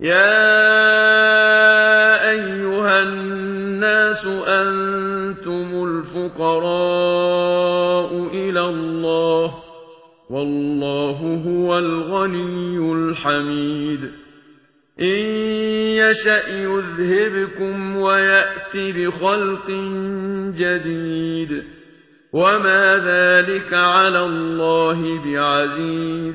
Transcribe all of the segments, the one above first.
يا ايها الناس أنتم الفقراء إلى الله والله هو الغني الحميد ان يشاء يذهبكم وياتي بخلق جديد وما ذلك على الله بعزيز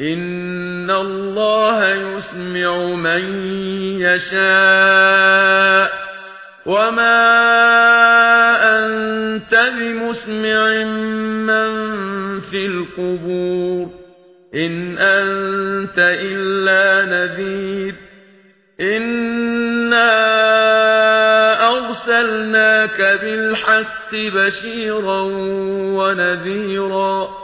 ان الله يسمع من يشاء وما انت بمسمع من في القبور ان انت الا نذير إِنَّا ارسلناك بالحق بشيرا ونذيرا